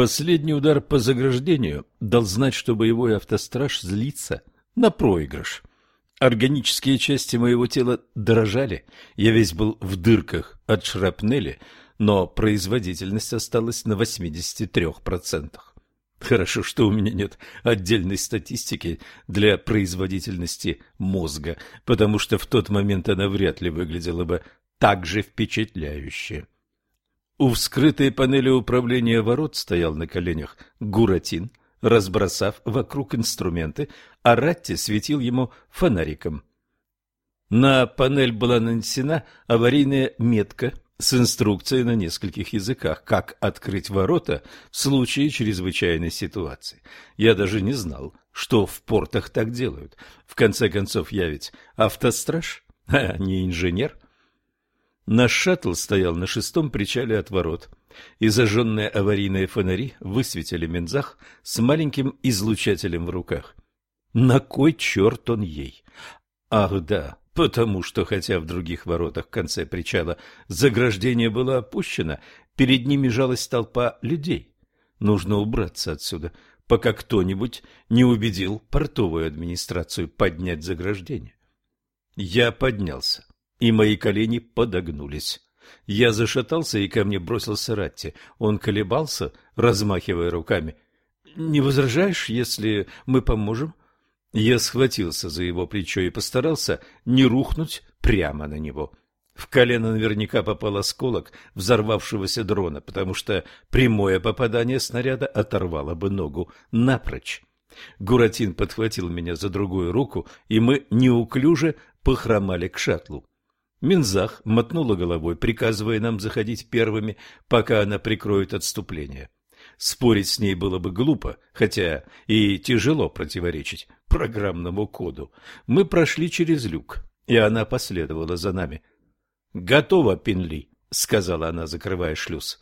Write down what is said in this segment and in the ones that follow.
Последний удар по заграждению дал знать, что боевой автостраж злится на проигрыш. Органические части моего тела дрожали, я весь был в дырках от шрапнели, но производительность осталась на 83%. Хорошо, что у меня нет отдельной статистики для производительности мозга, потому что в тот момент она вряд ли выглядела бы так же впечатляюще. У вскрытой панели управления ворот стоял на коленях Гуратин, разбросав вокруг инструменты, а Ратти светил ему фонариком. На панель была нанесена аварийная метка с инструкцией на нескольких языках, как открыть ворота в случае чрезвычайной ситуации. Я даже не знал, что в портах так делают. В конце концов, я ведь автостраж, а не инженер. Наш шаттл стоял на шестом причале от ворот, и зажженные аварийные фонари высветили Мензах с маленьким излучателем в руках. На кой черт он ей? Ах да, потому что, хотя в других воротах в конце причала заграждение было опущено, перед ними жалась толпа людей. Нужно убраться отсюда, пока кто-нибудь не убедил портовую администрацию поднять заграждение. Я поднялся и мои колени подогнулись. Я зашатался, и ко мне бросился Ратти. Он колебался, размахивая руками. «Не возражаешь, если мы поможем?» Я схватился за его плечо и постарался не рухнуть прямо на него. В колено наверняка попал осколок взорвавшегося дрона, потому что прямое попадание снаряда оторвало бы ногу напрочь. Гуратин подхватил меня за другую руку, и мы неуклюже похромали к шаттлу. Минзах мотнула головой, приказывая нам заходить первыми, пока она прикроет отступление. Спорить с ней было бы глупо, хотя и тяжело противоречить программному коду. Мы прошли через люк, и она последовала за нами. «Готово, Пинли», — сказала она, закрывая шлюз.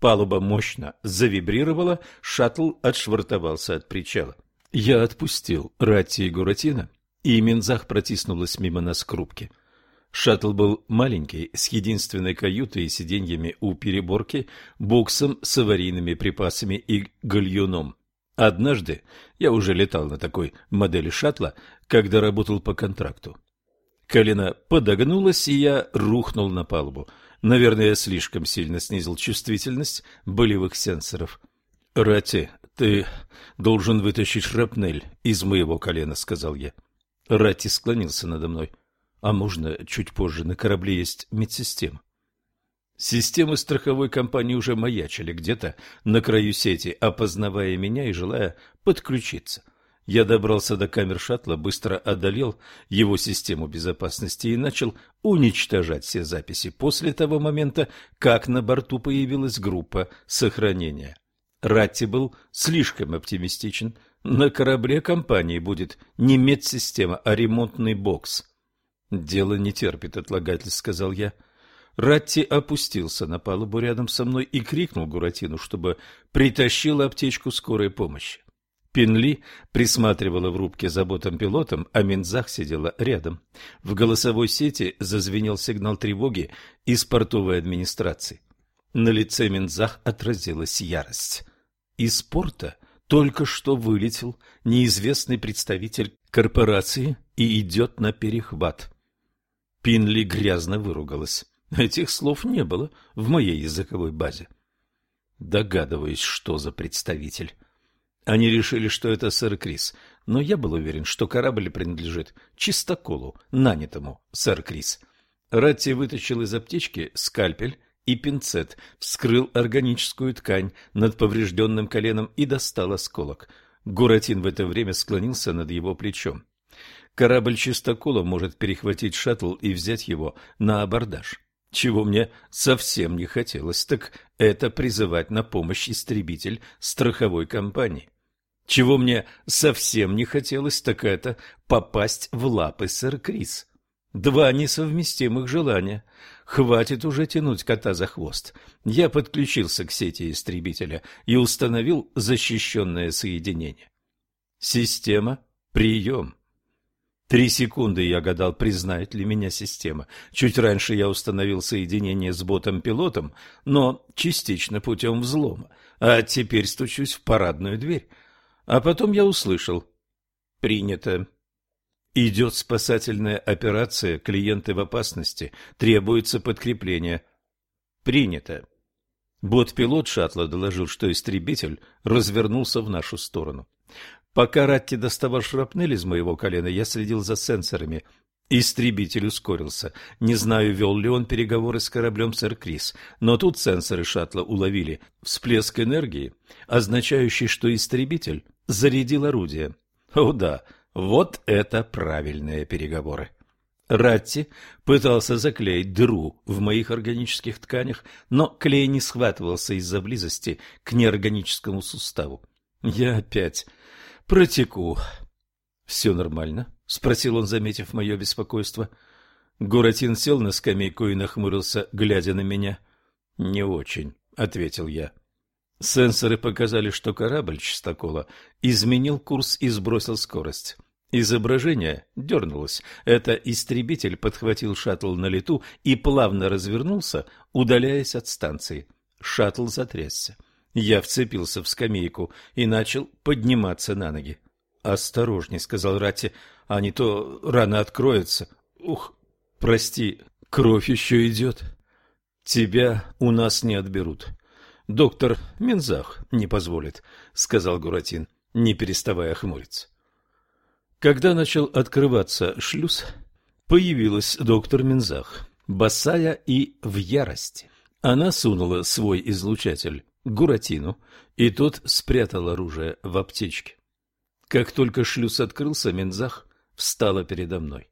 Палуба мощно завибрировала, шаттл отшвартовался от причала. Я отпустил Ратти и Гуратина, и Минзах протиснулась мимо нас к рубке. Шаттл был маленький, с единственной каютой и сиденьями у переборки, боксом с аварийными припасами и гальюном. Однажды я уже летал на такой модели шаттла, когда работал по контракту. Колено подогнулось, и я рухнул на палубу. Наверное, я слишком сильно снизил чувствительность болевых сенсоров. «Ратти, ты должен вытащить шрапнель из моего колена», — сказал я. Ратти склонился надо мной. — а можно чуть позже, на корабле есть медсистема. Системы страховой компании уже маячили где-то на краю сети, опознавая меня и желая подключиться. Я добрался до камер шаттла, быстро одолел его систему безопасности и начал уничтожать все записи после того момента, как на борту появилась группа сохранения. Ратти был слишком оптимистичен. На корабле компании будет не медсистема, а ремонтный бокс – «Дело не терпит отлагательств», — сказал я. Ратти опустился на палубу рядом со мной и крикнул Гуратину, чтобы притащил аптечку скорой помощи. Пинли присматривала в рубке заботам пилотом, а Минзах сидела рядом. В голосовой сети зазвенел сигнал тревоги из портовой администрации. На лице Минзах отразилась ярость. Из порта только что вылетел неизвестный представитель корпорации и идет на перехват. Пинли грязно выругалась. Этих слов не было в моей языковой базе. Догадываюсь, что за представитель. Они решили, что это сэр Крис, но я был уверен, что корабль принадлежит чистоколу, нанятому сэр Крис. Ратти вытащил из аптечки скальпель и пинцет, вскрыл органическую ткань над поврежденным коленом и достал осколок. Гуратин в это время склонился над его плечом. Корабль чистокола может перехватить шаттл и взять его на абордаж. Чего мне совсем не хотелось, так это призывать на помощь истребитель страховой компании. Чего мне совсем не хотелось, так это попасть в лапы сэр Крис. Два несовместимых желания. Хватит уже тянуть кота за хвост. Я подключился к сети истребителя и установил защищенное соединение. Система «Прием». Три секунды я гадал, признает ли меня система. Чуть раньше я установил соединение с ботом-пилотом, но частично путем взлома. А теперь стучусь в парадную дверь. А потом я услышал. Принято. Идет спасательная операция, клиенты в опасности, требуется подкрепление. Принято. Бот-пилот шаттла доложил, что истребитель развернулся в нашу сторону. Пока Ратти доставал шрапнель из моего колена, я следил за сенсорами. Истребитель ускорился. Не знаю, вел ли он переговоры с кораблем «Сэр Крис», но тут сенсоры шаттла уловили всплеск энергии, означающий, что истребитель зарядил орудие. О да, вот это правильные переговоры. Ратти пытался заклеить дыру в моих органических тканях, но клей не схватывался из-за близости к неорганическому суставу. Я опять протеку. — Все нормально? — спросил он, заметив мое беспокойство. Гуратин сел на скамейку и нахмурился, глядя на меня. — Не очень, — ответил я. Сенсоры показали, что корабль Чистокола изменил курс и сбросил скорость. Изображение дернулось. Это истребитель подхватил шаттл на лету и плавно развернулся, удаляясь от станции. Шаттл затрясся. Я вцепился в скамейку и начал подниматься на ноги. «Осторожней», — сказал Ратти, — «а не то рано откроется. Ух, прости, кровь еще идет. Тебя у нас не отберут. Доктор Мензах не позволит», — сказал Гуратин, не переставая хмуриться. Когда начал открываться шлюз, появилась доктор Мензах, босая и в ярости. Она сунула свой излучатель Гуратину, и тот спрятал оружие в аптечке. Как только шлюз открылся, Мензах встала передо мной.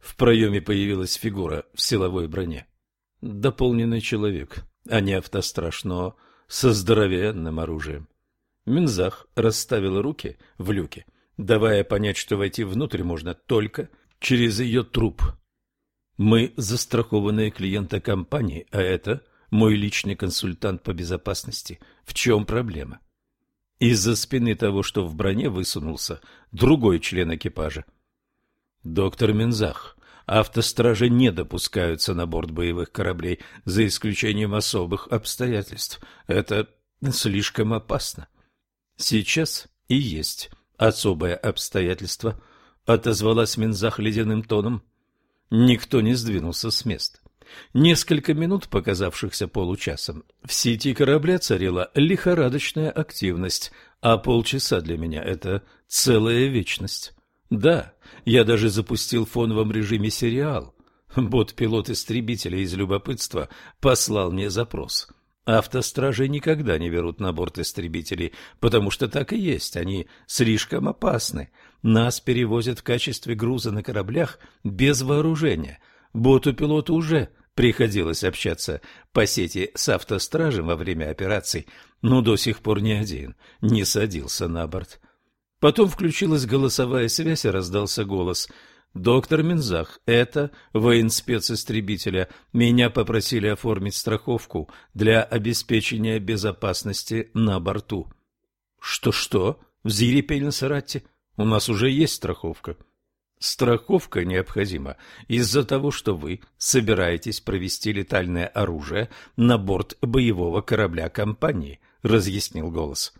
В проеме появилась фигура в силовой броне. Дополненный человек, а не автостраж, но со здоровенным оружием. Мензах расставила руки в люке, давая понять, что войти внутрь можно только через ее труп. Мы застрахованные клиенты компании, а это мой личный консультант по безопасности. В чем проблема? Из-за спины того, что в броне высунулся другой член экипажа. Доктор Мензах, автостражи не допускаются на борт боевых кораблей, за исключением особых обстоятельств. Это слишком опасно. Сейчас и есть особое обстоятельство, отозвалась Мензах ледяным тоном. Никто не сдвинулся с места. Несколько минут, показавшихся получасом, в сети корабля царила лихорадочная активность, а полчаса для меня – это целая вечность. Да, я даже запустил в фоновом режиме сериал. Бот-пилот истребителя из любопытства послал мне запрос. Автостражи никогда не берут на борт истребителей, потому что так и есть, они слишком опасны. Нас перевозят в качестве груза на кораблях без вооружения. Боту-пилоту уже Приходилось общаться по сети с автостражем во время операций, но до сих пор ни один не садился на борт. Потом включилась голосовая связь и раздался голос. «Доктор Минзах, это военспецистребителя. Меня попросили оформить страховку для обеспечения безопасности на борту». «Что-что?» — взъерепенился Саратти. «У нас уже есть страховка». Страховка необходима из-за того, что вы собираетесь провести летальное оружие на борт боевого корабля компании, разъяснил голос.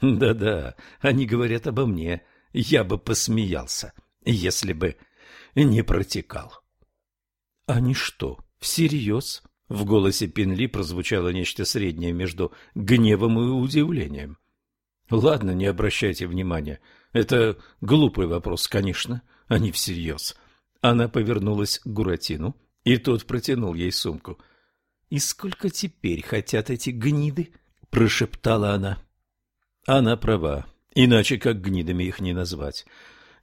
Да-да, они говорят обо мне. Я бы посмеялся, если бы не протекал. Они что, всерьез? В голосе Пинли прозвучало нечто среднее между гневом и удивлением. Ладно, не обращайте внимания. Это глупый вопрос, конечно а не всерьез. Она повернулась к Гуратину, и тот протянул ей сумку. — И сколько теперь хотят эти гниды? — прошептала она. Она права, иначе как гнидами их не назвать.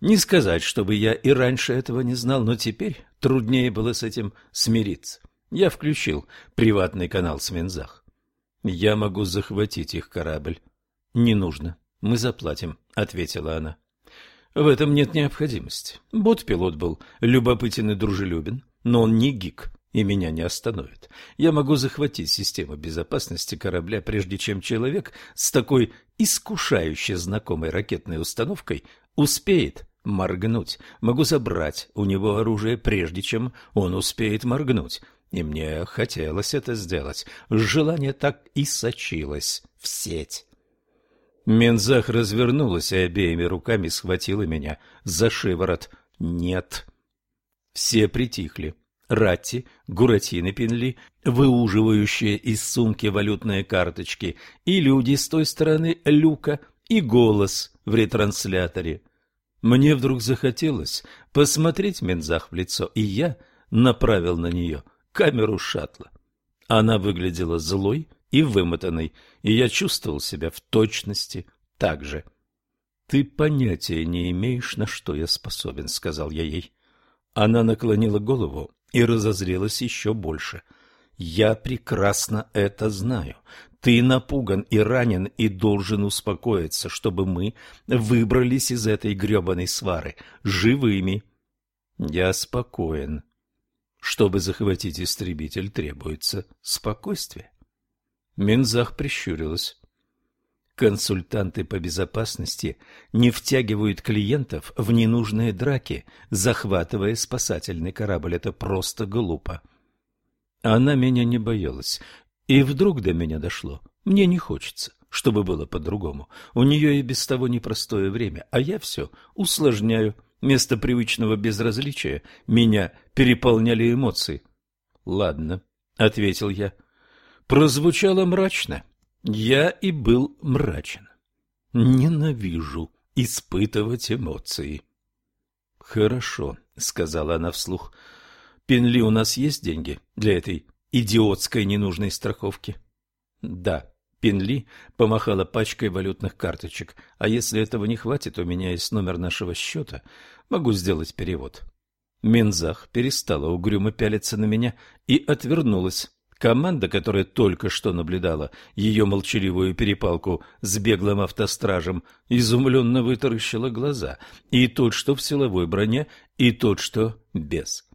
Не сказать, чтобы я и раньше этого не знал, но теперь труднее было с этим смириться. Я включил приватный канал с Мензах. Я могу захватить их корабль. — Не нужно, мы заплатим, — ответила она. В этом нет необходимости. Бот-пилот был любопытен и дружелюбен, но он не гик и меня не остановит. Я могу захватить систему безопасности корабля, прежде чем человек с такой искушающе знакомой ракетной установкой успеет моргнуть, могу забрать у него оружие, прежде чем он успеет моргнуть. И мне хотелось это сделать. Желание так и сочилось в сеть. Мензах развернулась и обеими руками схватила меня за шиворот. «Нет». Все притихли. Ратти, Гуратины Пенли, выуживающие из сумки валютные карточки, и люди с той стороны люка, и голос в ретрансляторе. Мне вдруг захотелось посмотреть Мензах в лицо, и я направил на нее камеру шаттла. Она выглядела злой и вымотанной, и я чувствовал себя в точности так же. «Ты понятия не имеешь, на что я способен», — сказал я ей. Она наклонила голову и разозлилась еще больше. «Я прекрасно это знаю. Ты напуган и ранен и должен успокоиться, чтобы мы выбрались из этой гребаной свары живыми». «Я спокоен», чтобы захватить истребитель, требуется спокойствие. Минзах прищурилась. Консультанты по безопасности не втягивают клиентов в ненужные драки, захватывая спасательный корабль. Это просто глупо. Она меня не боялась. И вдруг до меня дошло. Мне не хочется, чтобы было по-другому. У нее и без того непростое время, а я все усложняю. Вместо привычного безразличия меня переполняли эмоции. «Ладно», — ответил я. Прозвучало мрачно. Я и был мрачен. Ненавижу испытывать эмоции. «Хорошо», — сказала она вслух. «Пенли, у нас есть деньги для этой идиотской ненужной страховки?» «Да», Пенли помахала пачкой валютных карточек. А если этого не хватит, у меня есть номер нашего счета. Могу сделать перевод. Мензах перестала угрюмо пялиться на меня и отвернулась. Команда, которая только что наблюдала ее молчаливую перепалку с беглым автостражем, изумленно вытаращила глаза. И тот, что в силовой броне, и тот, что без.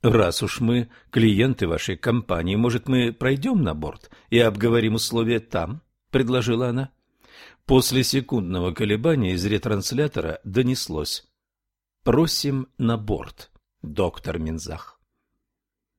Раз уж мы клиенты вашей компании, может, мы пройдем на борт и обговорим условия там? предложила она. После секундного колебания из ретранслятора донеслось: "Просим на борт, доктор Минзах".